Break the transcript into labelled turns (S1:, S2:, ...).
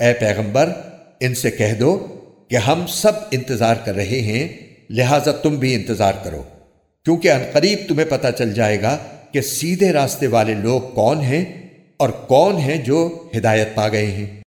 S1: اے پیغمبر، ان سے کہہ دو کہ ہم سب انتظار کر رہے ہیں، لہذا تم بھی انتظار کرو۔ کیونکہ انقریب تمہیں پتہ چل جائے گا کہ سیدھے راستے والے لوگ کون ہیں اور کون ہیں جو ہدایت پا گئے ہیں۔